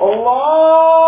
اللہ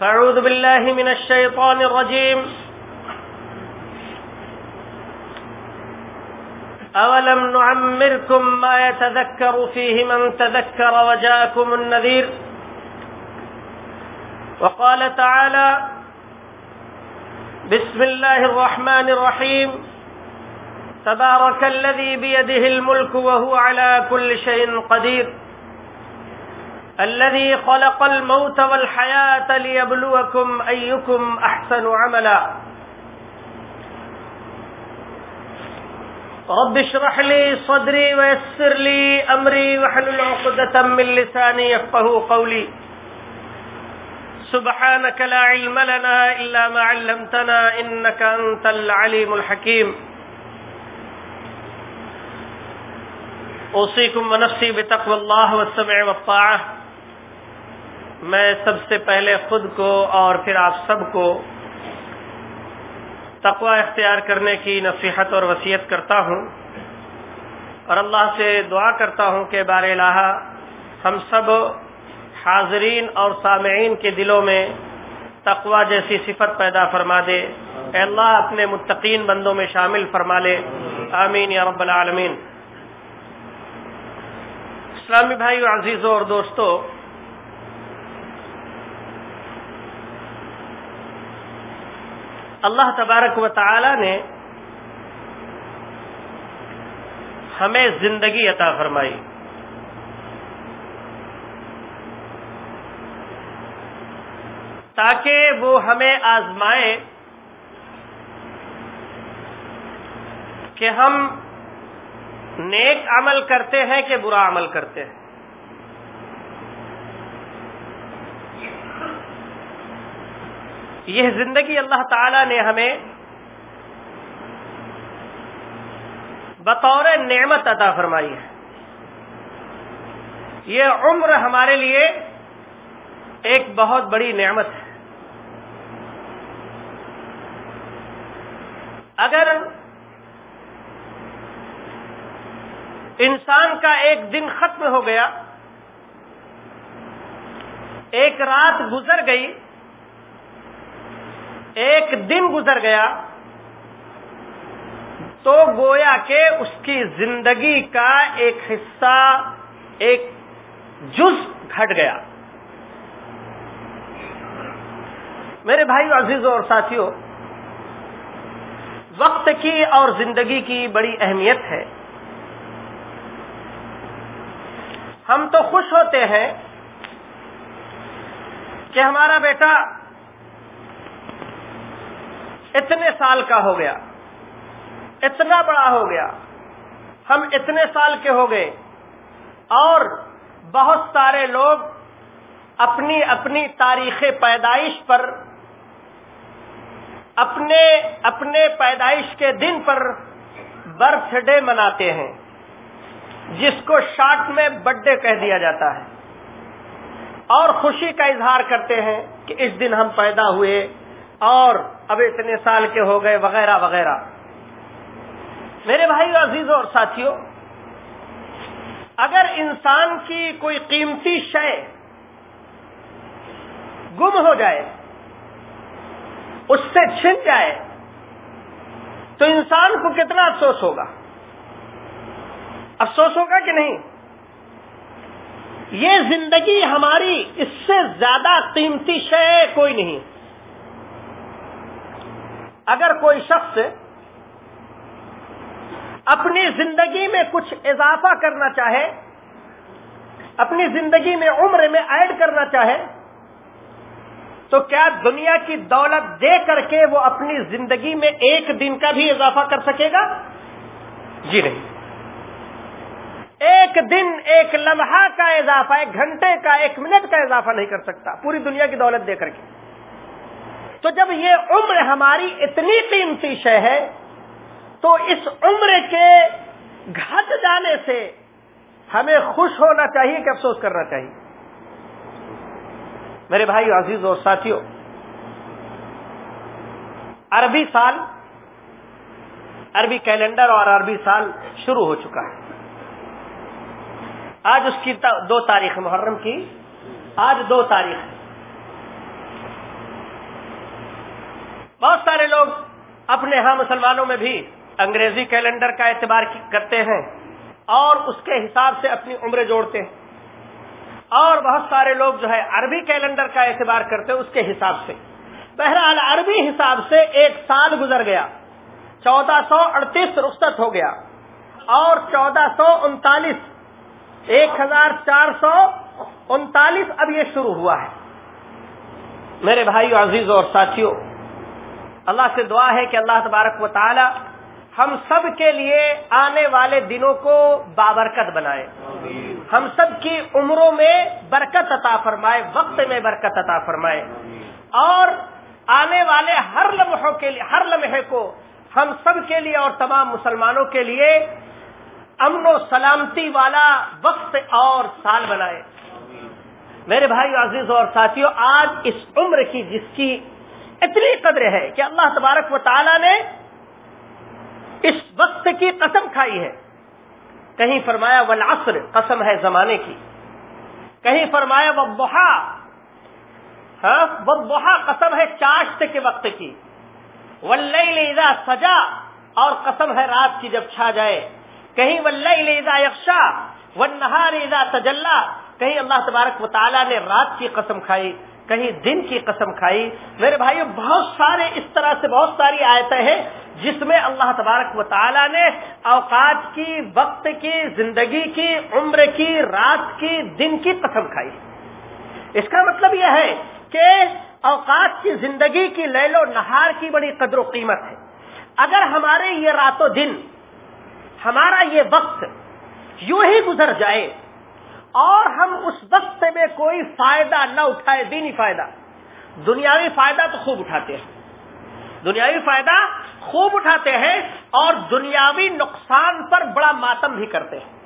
فاعوذ بالله من الشيطان الرجيم أولم نعمركم ما يتذكر فيه من تذكر وجاءكم النذير وقال تعالى بسم الله الرحمن الرحيم تبارك الذي بيده الملك وهو على كل شيء قدير الذي خلق الموت والحياة ليبلوكم أيكم أحسن عملا. رب اشرح لي صدري ويسر لي أمري وحلل عقدة من لساني يفقه قولي. سبحانك لا علم لنا إلا ما علمتنا إنك أنت العليم الحكيم. أوصيكم ونفسي بتقوى الله والسمع والطاعة. میں سب سے پہلے خود کو اور پھر آپ سب کو تقوی اختیار کرنے کی نصیحت اور وصیت کرتا ہوں اور اللہ سے دعا کرتا ہوں کہ بار الہ ہم سب حاضرین اور سامعین کے دلوں میں تقوی جیسی صفت پیدا فرما دے۔ اے اللہ اپنے متقین بندوں میں شامل فرما لے۔ آمین یا رب العالمین۔ اسلامی بھائی عزیزوں اور دوستوں اللہ تبارک و تعالی نے ہمیں زندگی عطا فرمائی۔ تاکہ وہ ہمیں آزمائے کہ ہم نیک عمل کرتے ہیں کہ برا عمل کرتے ہیں۔ یہ زندگی اللہ تعالی نے ہمیں بطور نعمت عطا فرمائی ہے۔ یہ عمر ہمارے لیے ایک بہت بڑی نعمت ہے۔ اگر انسان کا ایک دن ختم ہو گیا، ایک رات گزر گئی ایک دن گزر گیا تو گویا کہ اس کی زندگی کا ایک حصہ، ایک جز گھٹ گیا۔ میرے بھائی عزیزوں اور ساتھیوں وقت کی اور زندگی کی بڑی اہمیت ہے۔ ہم تو خوش ہوتے ہیں کہ ہمارا بیٹا اتنے سال کا ہو گیا۔ اتنا بڑا ہو گیا۔ ہم اتنے سال کے ہو گئے۔ اور بہت سارے لوگ اپنی اپنی تاریخ پیدائش پر، اپنے اپنے پیدائش کے دن پر برتھ ڈے مناتے ہیں، جس کو شارٹ میں برتھ ڈے کہہ دیا جاتا ہے۔ اور خوشی کا اظہار کرتے ہیں کہ اس دن ہم پیدا ہوئے۔ اور اب اتنے سال کے ہو گئے، وغیرہ وغیرہ۔ میرے بھائی عزیزوں اور ساتھیوں، اگر انسان کی کوئی قیمتی شے گم ہو جائے، اس سے چھن جائے، تو انسان کو کتنا افسوس ہوگا؟ افسوس ہوگا کہ نہیں؟ یہ زندگی ہماری اس سے زیادہ قیمتی شے کوئی نہیں۔ اگر کوئی شخص اپنی زندگی میں کچھ اضافہ کرنا چاہے، اپنی زندگی میں عمر میں ایڈ کرنا چاہے، تو کیا دنیا کی دولت دے کر کے وہ اپنی زندگی میں ایک دن کا بھی اضافہ کر سکے گا؟ جی نہیں۔ ایک دن ایک لمحہ کا اضافہ، ایک گھنٹے کا، ایک منٹ کا اضافہ نہیں کر سکتا، پوری دنیا کی دولت دے کر کے۔ تو جب یہ عمر ہماری اتنی قیمتی شے ہے، تو اس عمر کے گھٹ جانے سے ہمیں خوش ہونا چاہیے کہ افسوس کرنا چاہیے۔ میرے بھائی عزیز اور ساتھیوں، عربی سال، عربی کیلنڈر اور عربی سال شروع ہو چکا ہے۔ آج اس کی دو تاریخ محرم کی، آج دو تاریخ بہت سارے لوگ اپنے ہاں مسلمانوں میں بھی انگریزی کیلنڈر کا اعتبار کرتے ہیں اور اس کے حساب سے اپنی عمریں جوڑتے ہیں۔ اور بہت سارے لوگ جو ہے عربی کیلنڈر کا اعتبار کرتے ہیں اس کے حساب سے۔ بہرحال عربی حساب سے ایک سال گزر گیا۔ چودہ سو اڑتیس رخصت ہو گیا۔ اور چودہ سو انتالیس۔ ایک ہزار چار سو انتالیس اب یہ شروع ہوا ہے۔ میرے بھائی عزیز اور ساتھیوں اللہ سے دعا ہے کہ اللہ تبارک و تعالی ہم سب کے لیے آنے والے دنوں کو بابرکت بنائے۔ ہم سب کی عمروں میں برکت عطا فرمائے، وقت میں برکت عطا فرمائے۔ اور آنے والے ہر لمحوں کے لیے، ہر لمحے کو ہم سب کے لیے اور تمام مسلمانوں کے لیے امن و سلامتی والا وقت اور سال بنائے۔ میرے بھائی عزیز اور ساتھیوں آج اس عمر کی جس کی اتنی قدر ہے کہ اللہ تبارک و تعالی نے اس وقت کی قسم کھائی ہے۔ کہیں فرمایا والعصر قسم ہے زمانے کی۔ کہیں فرمایا وضحا ہاں وضحا قسم ہے چاشت کے وقت کی۔ واللیل اذا سجا، اور قسم ہے رات کی جب چھا جائے۔ کہیں واللیل اذا یخشا والنہار اذا تجلا۔ کہیں اللہ تبارک و تعالی نے رات کی قسم کھائی۔ کہیں دن کی قسم کھائی۔ میرے بھائیو، بہت سارے اس طرح سے بہت ساری آیتیں ہیں جس میں اللہ تبارک و تعالی نے اوقات کی، وقت کی، زندگی کی، عمر کی، رات کی، دن کی قسم کھائی۔ اس کا مطلب یہ ہے کہ اوقات کی زندگی کی لیل و نہار کی بڑی قدر و قیمت ہے۔ اگر ہمارے یہ رات و دن، ہمارا یہ وقت یوں ہی گزر جائے اور ہم اس وقت میں کوئی فائدہ نہ اٹھائے، دینی فائدہ۔ دنیاوی فائدہ تو خوب اٹھاتے ہیں۔ دنیاوی فائدہ خوب اٹھاتے ہیں اور دنیاوی نقصان پر بڑا ماتم بھی کرتے ہیں۔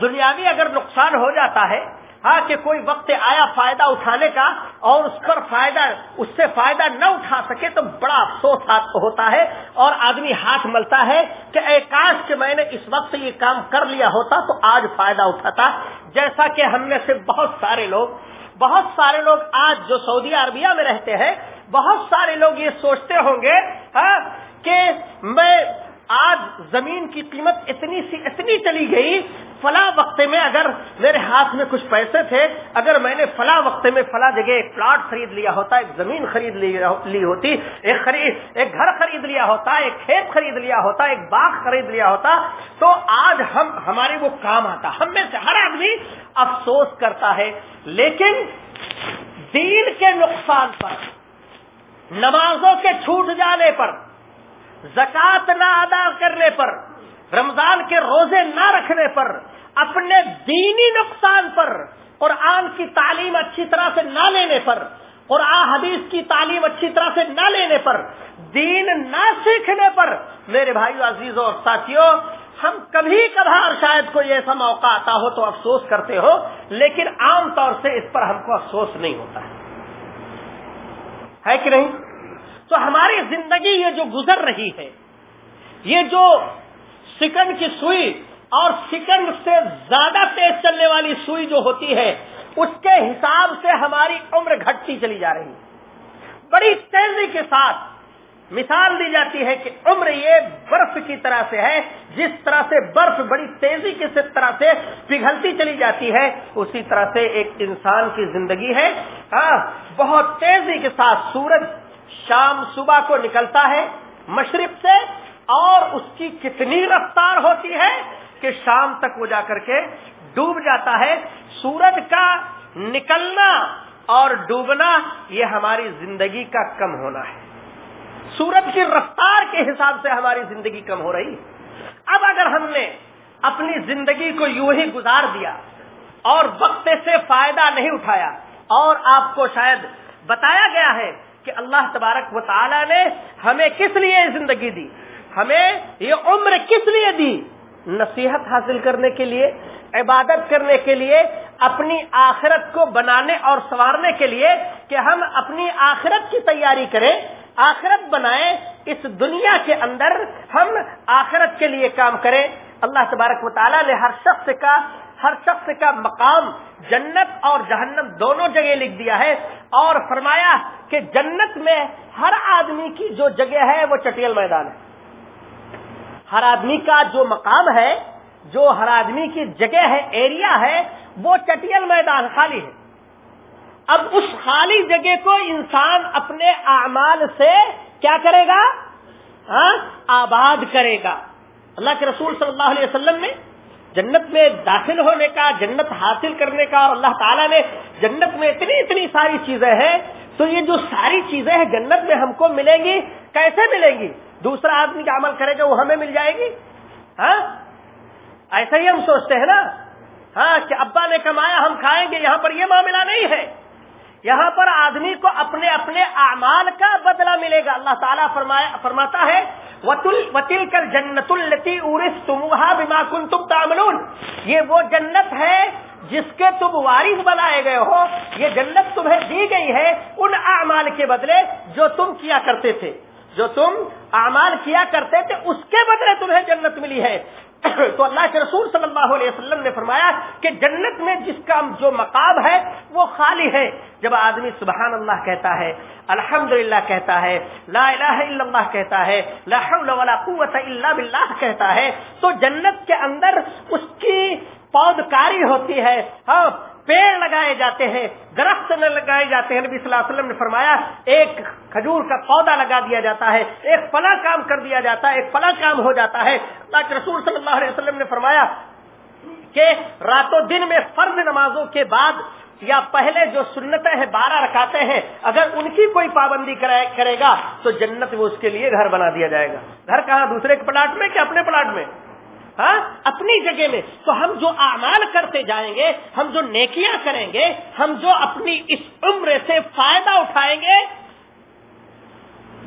دنیاوی اگر نقصان ہو جاتا ہے ہاں کہ کوئی وقت آیا فائدہ اٹھانے کا اور اس پر فائدہ، اس سے فائدہ نہ اٹھا سکے تو بڑا افسوس ہوتا ہے اور آدمی ہاتھ ملتا ہے کہ اے کاش کہ میں نے اس وقت یہ کام کر لیا ہوتا تو آج فائدہ اٹھاتا۔ جیسا کہ ہم میں سے بہت سارے لوگ، بہت سارے لوگ آج جو سعودی عربیہ میں رہتے ہیں، بہت سارے لوگ یہ سوچتے ہوں گے ہاں کہ میں آج زمین کی قیمت اتنی سی، اتنی چلی گئی فلاں وقت میں اگر میرے ہاتھ میں کچھ پیسے تھے، اگر میں نے فلاں وقت میں فلاں جگہ ایک پلاٹ خرید لیا ہوتا، ایک زمین خرید لی ہوتی، ایک خرید ایک گھر خرید لیا ہوتا، ایک کھیت خرید لیا ہوتا، ایک باغ خرید لیا ہوتا، تو آج ہم، ہمارے وہ کام آتا۔ ہم میں سے ہر آدمی افسوس کرتا ہے، لیکن دین کے نقصان پر، نمازوں کے چھوٹ جانے پر زکات نہ ادا کرنے پر رمضان کے روزے نہ رکھنے پر، اپنے دینی نقصان پر اور کی تعلیم اچھی طرح سے نہ لینے پر، اور آ حدیث کی تعلیم اچھی طرح سے نہ لینے پر، دین نہ سیکھنے پر، میرے بھائیو، عزیزوں اور ساتھیوں، ہم کبھی کبھار شاید کوئی ایسا موقع آتا ہو تو افسوس کرتے ہو، لیکن عام طور سے اس پر ہم کو افسوس نہیں ہوتا ہے کہ نہیں؟ تو ہماری زندگی یہ جو گزر رہی ہے، یہ جو سکنڈ کی سوئی اور سکنڈ سے زیادہ تیز چلنے والی سوئی جو ہوتی ہے، اس کے حساب سے ہماری عمر گھٹتی چلی جا رہی بڑی تیزی کے ساتھ مثال دی جاتی ہے کہ عمر یہ برف کی طرح سے ہے، جس طرح سے برف بڑی تیزی کی طرح سے پگھلتی چلی جاتی ہے، اسی طرح سے ایک انسان کی زندگی ہے۔ ہاں بہت تیزی کے ساتھ سورج شام صبح کو نکلتا ہے، مشرق سے اس کی کتنی رفتار ہوتی ہے کہ شام تک وہ جا کر کے ڈوب جاتا ہے۔ سورج کا نکلنا اور ڈوبنا یہ ہماری زندگی کا کم ہونا ہے۔ سورج کی رفتار کے حساب سے ہماری زندگی کم ہو رہی۔ اب اگر ہم نے اپنی زندگی کو یوں ہی گزار دیا اور وقت سے فائدہ نہیں اٹھایا اور آپ کو شاید بتایا گیا ہے کہ اللہ تبارک و تعالی نے ہمیں کس لیے زندگی دی ہمیں یہ عمر کس لیے دی؟ نصیحت حاصل کرنے کے لیے، عبادت کرنے کے لیے، اپنی آخرت کو بنانے اور سنوارنے کے لیے کہ ہم اپنی آخرت کی تیاری کریں، آخرت بنائیں، اس دنیا کے اندر ہم آخرت کے لیے کام کریں۔ اللہ تبارک و تعالیٰ نے ہر شخص کا، ہر شخص کا مقام جنت اور جہنم دونوں جگہ لکھ دیا ہے اور فرمایا کہ جنت میں ہر آدمی کی جو جگہ ہے وہ چٹیل میدان ہے۔ ہر آدمی کا جو مقام ہے، جو ہر آدمی کی جگہ ہے ایریا ہے، وہ چٹیل میدان خالی ہے۔ اب اس خالی جگہ کو انسان اپنے اعمال سے کیا کرے گا؟ ہاں آباد کرے گا۔ اللہ کے رسول صلی اللہ علیہ وسلم نے جنت میں داخل ہونے کا، جنت حاصل کرنے کا اور اللہ تعالیٰ نے جنت میں اتنی اتنی ساری چیزیں ہیں، تو یہ جو ساری چیزیں ہیں جنت میں ہم کو ملیں گی، کیسے ملیں گی؟ دوسرا آدمی کا عمل کرے گا، وہ ہمیں مل جائے گی؟ ہاں؟ ایسا ہی ہم سوچتے ہیں نا۔ ہاں کہ ابا نے کمایا، ہم کھائیں گے، یہاں پر یہ معاملہ نہیں ہے۔ یہاں پر آدمی کو اپنے اپنے اعمال کا بدلہ ملے گا۔ اللہ تعالیٰ فرماتا ہے وطل کر جنت التی ارس تمہا بیما کن تم تاملون یہ وہ جنت ہے جس کے تم وارث بنائے گئے ہو۔ یہ جنت تمہیں دی گئی ہے ان اعمال کے بدلے جو تم کیا کرتے تھے۔ جو تم اعمال کیا کرتے تھے، اس کے بدلے تمہیں جنت ملی ہے۔ تو اللہ کے رسول صلی اللہ علیہ وسلم نے فرمایا کہ جنت میں جس کا جو مقام ہے، وہ خالی ہے۔ جب آدمی سبحان اللہ کہتا ہے الحمد کہتا ہے، لا الہ الا اللہ کہتا ہے، لا حول ولا قوت الا باللہ کہتا ہے، تو جنت کے اندر اس کی پودکاری ہوتی ہے۔ ہاں پیڑ لگائے جاتے ہیں، درخت لگائے جاتے ہیں۔ نبی صلی اللہ علیہ وسلم نے فرمایا، ایک کھجور کا پودا لگا دیا جاتا ہے، ایک فلاں کام کر دیا جاتا ہے، ایک فلاں کام ہو جاتا ہے۔ اللہ کے رسول صلی اللہ علیہ وسلم نے فرمایا کہ راتوں دن میں فرض نمازوں کے بعد یا پہلے جو سنتیں ہیں، بارہ رکھاتے ہیں، اگر ان کی کوئی پابندی کرے گا تو جنت وہ اس کے لیے گھر بنا دیا جائے گا۔ گھر کہاں؟ دوسرے کے پلاٹ میں کہ اپنے پلاٹ میں؟ ہاں اپنی جگہ میں۔ تو ہم جو اعمال کرتے جائیں گے، ہم جو نیکیاں کریں گے، ہم جو اپنی اس عمر سے فائدہ اٹھائیں گے،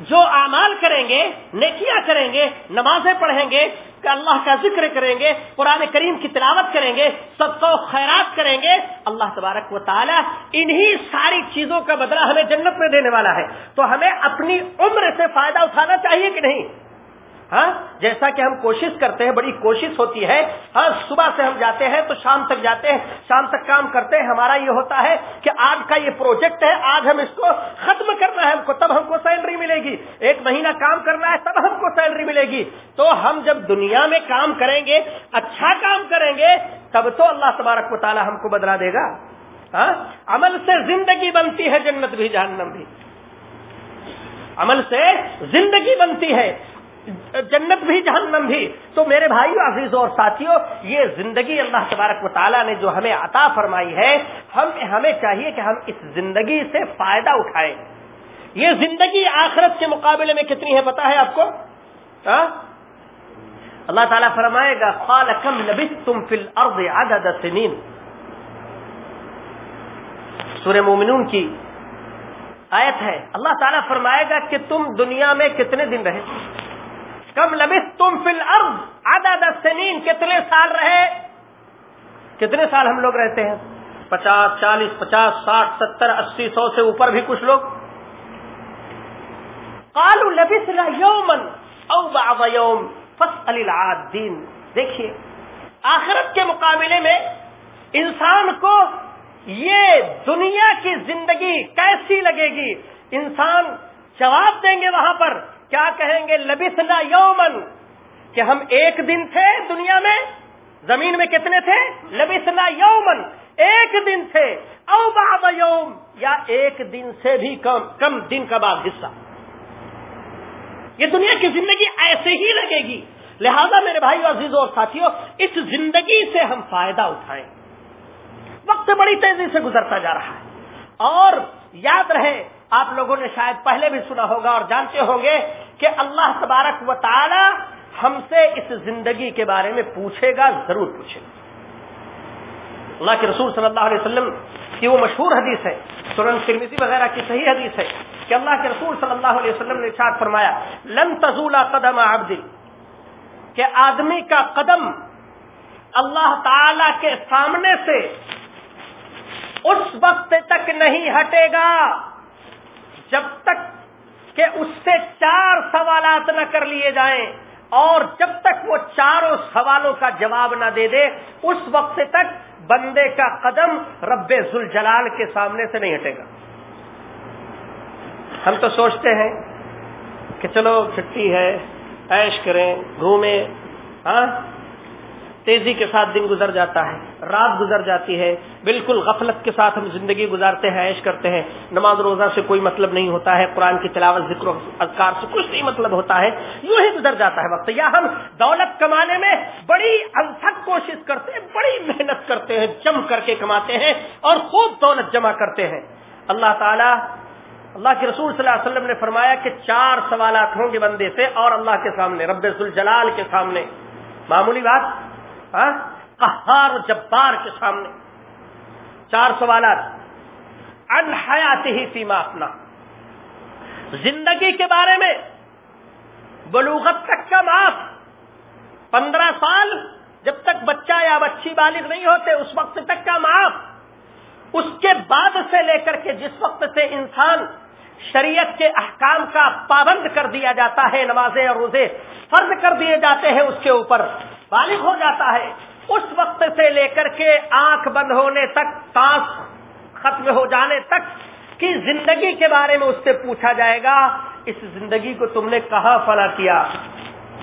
جو اعمال کریں گے، نیکیاں کریں گے، نمازیں پڑھیں گے، کہ اللہ کا ذکر کریں گے، قرآن کریم کی تلاوت کریں گے سب کو خیرات کریں گے، اللہ تبارک و تعالی انہی ساری چیزوں کا بدلہ ہمیں جنت میں دینے والا ہے۔ تو ہمیں اپنی عمر سے فائدہ اٹھانا چاہیے کہ نہیں؟ ہاں؟ جیسا کہ ہم کوشش کرتے ہیں، بڑی کوشش ہوتی ہے۔ ہاں صبح سے ہم جاتے ہیں تو شام تک جاتے ہیں۔ شام تک کام کرتے ہیں۔ ہمارا یہ ہوتا ہے کہ آج کا یہ پروجیکٹ ہے، آج ہم اس کو ختم کرنا ہے ہم کو، تب ہم کو سیلری ملے گی۔ ایک مہینہ کام کرنا ہے، تب ہم کو سیلری ملے گی۔ تو ہم جب دنیا میں کام کریں گے اچھا کام کریں گے، تب تو اللہ تبارک و تعالی ہم کو بدلا دے گا۔ ہاں؟ عمل سے زندگی بنتی ہے جنت بھی، جہنم بھی۔ عمل سے زندگی بنتی ہے۔ جنت بھی جہنم بھی۔ تو میرے بھائیو عزیزوں اور ساتھیوں یہ زندگی اللہ تبارک و تعالیٰ نے جو ہمیں عطا فرمائی ہے، ہم، ہمیں چاہیے کہ ہم اس زندگی سے فائدہ اٹھائیں۔ یہ زندگی آخرت کے مقابلے میں کتنی ہے پتا ہے آپ کو؟ ہاں؟ اللہ تعالیٰ فرمائے گا، قال، کم لبس تم فل ارد عدد سنین۔ سورہ مومنون کی آیت ہے۔ اللہ تعالیٰ فرمائے گا کہ تم دنیا میں کتنے دن رہے؟ کم لبس تم فل ارد آدھا سنین کتنے سال رہے؟ کتنے سال ہم لوگ رہتے ہیں؟ پچاس، چالیس، پچاس، ساٹھ، ستر، اسی، سو سے اوپر بھی کچھ لوگ؟ کالو لبس یومن او یوم فس دیکھیے، آخرت کے مقابلے میں انسان کو یہ دنیا کی زندگی کیسی لگے گی؟ انسان جواب دیں گے وہاں پر کیا کہیں گے لبسنا یومن کہ ہم ایک دن تھے دنیا میں؟ زمین میں کتنے تھے؟ لبسنا یومن ایک دن تھے۔ او باب یوم، یا ایک دن سے بھی کم کم دن کا بعد حصہ۔ یہ دنیا کی زندگی ایسے ہی لگے گی۔ لہذا میرے بھائی عزیزوں اور ساتھیوں، اس زندگی سے ہم فائدہ اٹھائیں۔ وقت بڑی تیزی سے گزرتا جا رہا ہے۔ اور یاد رہے آپ لوگوں نے شاید پہلے بھی سنا ہوگا اور جانتے ہوں گے کہ اللہ تبارک و تعالی ہم سے اس زندگی کے بارے میں پوچھے گا، ضرور پوچھے گا۔ اللہ کے رسول صلی اللہ علیہ وسلم کی وہ مشہور حدیث ہے سورن فرمیزی وغیرہ کی صحیح حدیث ہے کہ اللہ کے رسول صلی اللہ علیہ وسلم نے ارشاد فرمایا، لن تزولا قدم عبدی کہ آدمی کا قدم اللہ تعالی کے سامنے سے اس وقت تک نہیں ہٹے گا۔ جب تک کہ اس سے چار سوالات نہ کر لیے جائیں اور جب تک وہ چاروں سوالوں کا جواب نہ دے دے، اس وقت تک بندے کا قدم رب ذوالجلال کے سامنے سے نہیں ہٹے گا۔ ہم تو سوچتے ہیں کہ چلو چھٹی ہے ایش کریں، گھومیں ہاں؟ تیزی کے ساتھ دن گزر جاتا ہے، رات گزر جاتی ہے۔ بالکل غفلت کے ساتھ ہم زندگی گزارتے ہیں عیش کرتے ہیں۔ نماز روزہ سے کوئی مطلب نہیں ہوتا ہے، قرآن کی تلاوت، ذکر اذکار سے کچھ نہیں مطلب ہوتا ہے۔ یوں ہی گزر جاتا ہے وقت۔ یا ہم دولت کمانے میں بڑی انتھک کوشش کرتے ہیں، بڑی محنت کرتے ہیں، جم کر کے کماتے ہیں اور خوب دولت جمع کرتے ہیں۔ اللہ تعالیٰ، اللہ کے رسول صلی اللہ علیہ وسلم نے فرمایا کہ چار سوالات ہوں گے بندے سے اور اللہ کے سامنے، رب الجلال کے سامنے۔ معمولی بات قہار و جبار کے سامنے۔ چار سوالات۔ انحیات ہی فیما اپنا زندگی کے بارے میں بلوغت تک کا معاف۔ پندرہ سال جب تک بچہ یا بچی بالغ نہیں ہوتے، اس وقت تک کا معاف۔ اس کے بعد سے لے کر کے جس وقت سے انسان شریعت کے احکام کا پابند کر دیا جاتا ہے، نمازیں اور روزے فرض کر دیے جاتے ہیں، اس کے اوپر بالغ ہو جاتا ہے۔ اس وقت سے لے کر کے آنکھ بند ہونے تک سانس ختم ہو جانے تک کی زندگی کے بارے میں اس سے پوچھا جائے گا، اس زندگی کو تم نے کہاں فلا کیا؟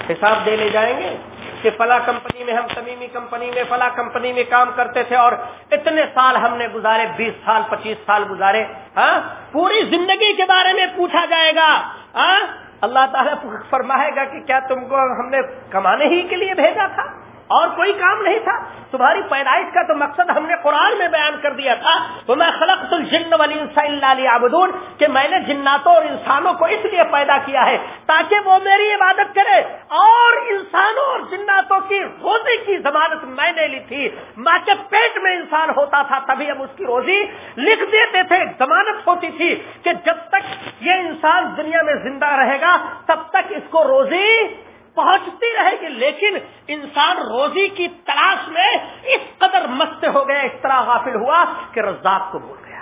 حساب دے لے جائیں گے کہ فلا کمپنی میں ہم تمیمی کمپنی میں فلا کمپنی میں کام کرتے تھے اور اتنے سال ہم نے گزارے، بیس سال، پچیس سال گزارے ہاں؟ پوری زندگی کے بارے میں پوچھا جائے گا ہاں؟ اللہ تعالیٰ فرمائے گا کہ کیا تم کو ہم نے کمانے ہی کے لیے بھیجا تھا؟ اور کوئی کام نہیں تھا، تمہاری پیدائش کا تو مقصد ہم نے قرآن میں بیان کر دیا تھا۔ تو میں خلق الجن ولی آبدون کہ میں نے جناتوں اور انسانوں کو اس لیے پیدا کیا ہے تاکہ وہ میری عبادت کرے۔ اور انسانوں اور جناتوں کی روزی کی ضمانت میں نے لی تھی۔ ماں کے پیٹ میں انسان ہوتا تھا، تبھی ہم اس کی روزی لکھ دیتے تھے ضمانت ہوتی تھی کہ جب تک یہ انسان دنیا میں زندہ رہے گا، تب تک اس کو روزی پہنچتی رہے گی، لیکن انسان روزی کی تلاش میں اس قدر مست ہو گیا، اس طرح غافل ہوا کہ رزاق کو بھول گیا۔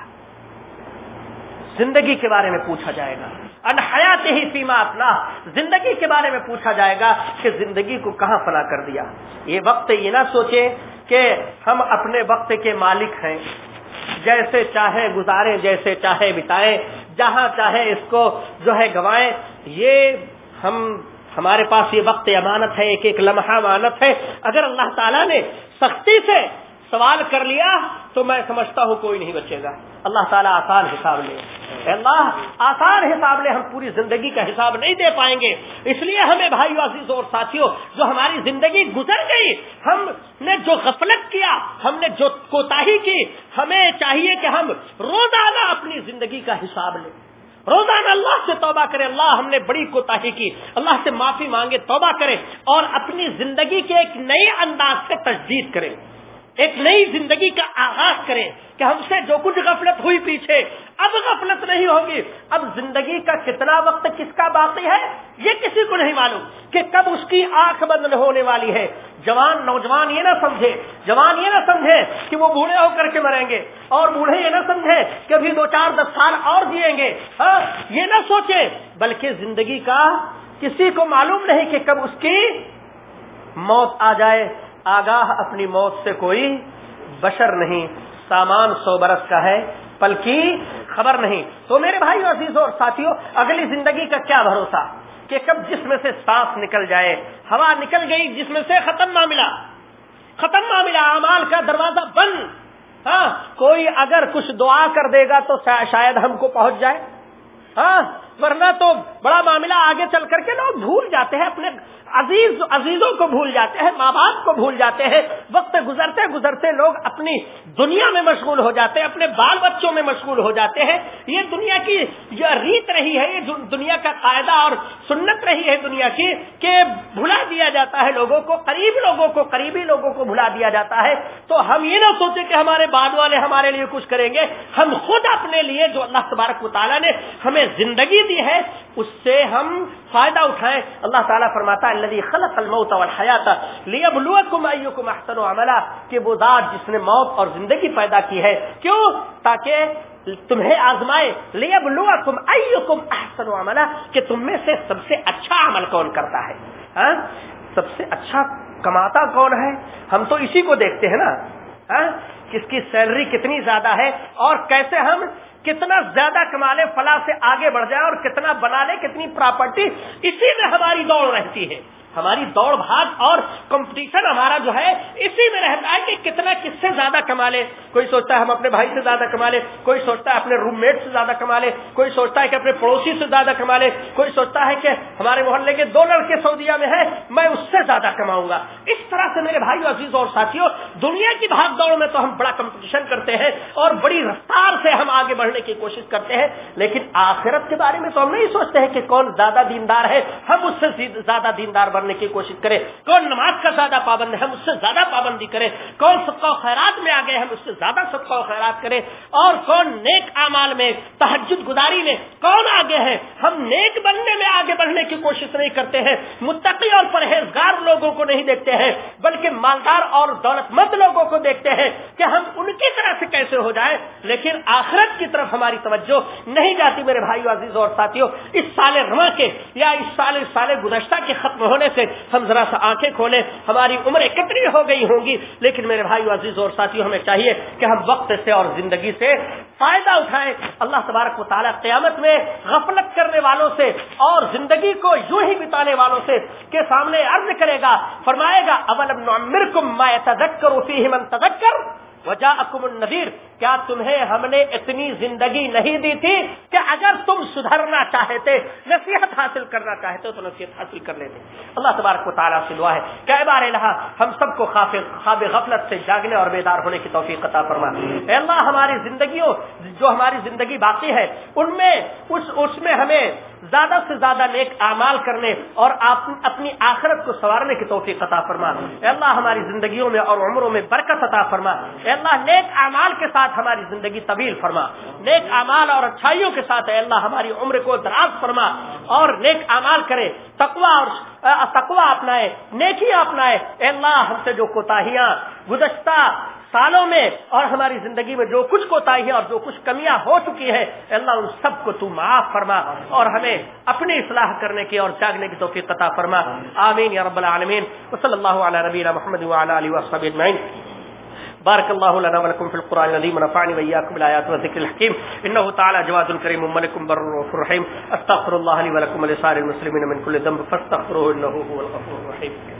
زندگی کے بارے میں پوچھا جائے گا۔ انحیات ہی سیما اپنا زندگی کے بارے میں پوچھا جائے گا کہ زندگی کو کہاں فنا کر دیا۔ یہ وقت یہ نہ سوچے کہ ہم اپنے وقت کے مالک ہیں۔ جیسے چاہے گزارے جیسے چاہے بتائیں، جہاں چاہے اس کو جو ہے گوائیں، یہ ہم ہمارے پاس یہ وقت امانت ہے، ایک ایک لمحہ امانت ہے۔ اگر اللہ تعالیٰ نے سختی سے سوال کر لیا تو میں سمجھتا ہوں کوئی نہیں بچے گا۔ اللہ تعالیٰ آسان حساب لے۔ اللہ، آسان حساب لے، ہم پوری زندگی کا حساب نہیں دے پائیں گے۔ اس لیے ہمیں بھائی عزیز اور ساتھیوں جو ہماری زندگی گزر گئی، ہم نے جو غفلت کیا، ہم نے جو کوتا کی، ہمیں چاہیے کہ ہم روزانہ اپنی زندگی کا حساب لیں۔ روزانہ اللہ سے توبہ کرے، اللہ ہم نے بڑی کوتاہی کی۔ اللہ سے معافی مانگے، توبہ کرے اور اپنی زندگی کے ایک نئے انداز سے تجدید کرے۔ ایک نئی زندگی کا آغاز کریں کہ ہم سے جو کچھ غفلت ہوئی پیچھے، اب غفلت نہیں ہوگی۔ اب زندگی کا کتنا وقت کس کا باقی ہے؟ یہ کسی کو نہیں معلوم کہ کب اس کی آنکھ بند ہونے والی ہے۔ جوان نوجوان یہ نہ سمجھے، جوان یہ نہ سمجھے کہ وہ بوڑھے ہو کر کے مریں گے۔ اور بوڑھے یہ نہ سمجھے کہ ابھی دو چار دس سال اور جیئیں گے۔ ہاں یہ نہ سوچے، بلکہ زندگی کا کسی کو معلوم نہیں کہ کب اس کی موت آ جائے۔ آگاہ اپنی موت سے کوئی بشر نہیں، سامان سو برس کا ہے پل کی خبر نہیں۔ تو میرے بھائی عزیزوں اور ساتھیوں اگلی زندگی کا کیا بھروسہ؟ کہ کب جس میں سے سانس نکل جائے، ہوا نکل گئی جس میں سے ختم نہ ملا۔ ختم نہ ملا امال کا دروازہ بند۔ ہاں کوئی اگر کچھ دعا کر دے گا تو شاید ہم کو پہنچ جائے۔ ہاں ورنہ تو بڑا معاملہ آگے چل کر کے لوگ بھول جاتے ہیں، اپنے عزیز، عزیزوں کو بھول جاتے ہیں، ماں باپ کو بھول جاتے ہیں۔ وقت گزرتے گزرتے لوگ اپنی دنیا میں مشغول ہو جاتے ہیں، اپنے بال بچوں میں مشغول ہو جاتے ہیں۔ یہ دنیا کی جو ریت رہی ہے، یہ دنیا کا قاعدہ اور سنت رہی ہے دنیا کی کہ بھلا دیا جاتا ہے لوگوں کو، قریب لوگوں کو، قریبی لوگوں کو بھلا دیا جاتا ہے۔ تو ہم یہ نہ سوچیں کہ ہمارے بعد والے ہمارے لیے کچھ کریں گے۔ ہم خود اپنے لیے جو اللہ تبارک مطالعہ نے ہمیں زندگی دی ہے، اس سے ہم فائدہ اٹھائیں۔ اللہ تعالیٰ فرماتا الذي خلق الموت والحیات لیبلوکم ایکم احسن عملا، کہ وہ ذات جس نے موت اور زندگی پیدا کی ہے۔ کیوں؟ تاکہ تمہیں آزمائے۔ لیبلوکم ایکم احسن عملا، کہ تم میں سے سب سے اچھا عمل کون کرتا ہے؟ ہاں؟ سب سے اچھا کماتا کون ہے؟ ہم تو اسی کو دیکھتے ہیں نا۔ ہاں؟ کس کی سیلری کتنی زیادہ ہے اور کیسے ہم کتنا زیادہ کما لے، فلاں سے آگے بڑھ جائے اور کتنا بنا لے، کتنی پراپرٹی اسی میں ہماری دوڑ رہتی ہے۔ ہماری دوڑ بھاگ اور کمپٹیشن ہمارا جو ہے، اسی میں رہتا ہے کہ کتنا کس سے زیادہ کما لے۔ کوئی سوچتا ہے ہم اپنے بھائی سے زیادہ کما لے، کوئی سوچتا ہے اپنے روم میٹ سے زیادہ کما لے، کوئی سوچتا ہے کہ اپنے پڑوسی سے زیادہ کما لے، کوئی سوچتا ہے کہ ہمارے محلے کے دو لڑکے سعودیہ میں ہیں، میں اس سے زیادہ کماؤں گا۔ اس طرح سے میرے بھائی عزیز اور ساتھیوں دنیا کی بھاگ دوڑ میں تو ہم بڑا کمپٹیشن کرتے ہیں اور بڑی رفتار سے ہم آگے بڑھنے کی کوشش کرتے ہیں۔ لیکن آخرت کے بارے میں تو ہم نہیں سوچتے ہیں کہ کون زیادہ دیندار ہے، ہم اس سے زیادہ دیندار بننے کی کوشش کریں کون نماز کا زیادہ پابند ہے، ہم اس سے زیادہ پابندی کریں کون سب کا خیرات میں آگے ہم اس سے زیادہ سب کا خیرات کریں اور کون نیک اعمال میں تحجد گداری میں کون آگے ہے؟ ہم نیک بننے میں آگے بڑھنے کی کوشش نہیں کرتے ہیں، متقی اور پرہیزگار لوگوں کو نہیں دیکھتے ہیں، بلکہ مالدار اور دولت مند لوگوں کو دیکھتے ہیں کہ ہم ان کی طرح سے کیسے ہو جائے لیکن آخرت کی طرف ہماری توجہ نہیں جاتی میرے بھائی عزیز اور ساتھیوں اس سال رواں کے یا اس سال اس سال گزشتہ کے ختم ہونے سے ہم ذرا سا آنکھیں کھولیں، ہماری عمریں کتنی ہو گئی ہوں گی، لیکن میرے بھائی عزیز اور ساتھیوں ہمیں چاہیے کہ ہم وقت سے اور زندگی سے فائدہ اٹھائیں۔ اللہ تبارک و تعالیٰ قیامت میں غفلت کرنے والوں سے اور زندگی کو یوں ہی بتانے والوں سے کے سامنے عرض کرے گا، فرمائے گا، اولم نعمرکم ما يتذکر فیہ من تذکر؟ وجہ اکم النذیر، کیا تمہیں ہم نے اتنی زندگی نہیں دی تھی کہ اگر تم سدھرنا چاہتے، نصیحت حاصل کرنا چاہتے تو نصیحت حاصل کر لیتے۔ اللہ تبارک کو تعالیٰ سے دعا ہے کہ بار الہ ہم سب کو خواب غفلت سے جاگنے اور بیدار ہونے کی توفیق عطا فرما۔ اے اللہ، ہماری زندگیوں، جو ہماری زندگی باقی ہے، ان میں، اس اس میں ہمیں زیادہ سے زیادہ نیک اعمال کرنے اور اپنی آخرت کو سنوارنے کی توفیق عطا فرما۔ اے اللہ، ہماری زندگیوں میں اور عمروں میں برکت عطا فرما۔ اے اللہ، نیک اعمال کے ساتھ ہماری زندگی طویل فرما۔ نیک اعمال اور اچھائیوں کے ساتھ اے اللہ، ہماری عمر کو دراز فرما۔ اور نیک اعمال کرے تقوا اور تقوا اپنائے نیکیاں اپنائے۔ اے اللہ، ہم سے جو کوتاہیاں، گزشتہ سالوں میں اور ہماری زندگی میں جو کچھ کوتاہیاں اور جو کچھ کمیاں ہو چکی ہیں، اللہ ان سب کو تو معاف فرما اور ہمیں اپنی اصلاح کرنے کی اور جاگنے کی توفیق عطا فرما۔ آمین یا رب العالمین۔ وصلی اللہ علی نبینا محمد وعلی آلہ وصحبہ اجمعین۔ بارك الله لنا ولكم في القرآن العظيم ونفعني وإياكم بالآيات والذكر الحكيم إنه تعالى جواد كريم ملك بر وغفور رحيم أستغفر الله لي ولكم ولسائر المسلمين من كل ذنب، فاستغفروه إنه هو الغفور الرحيم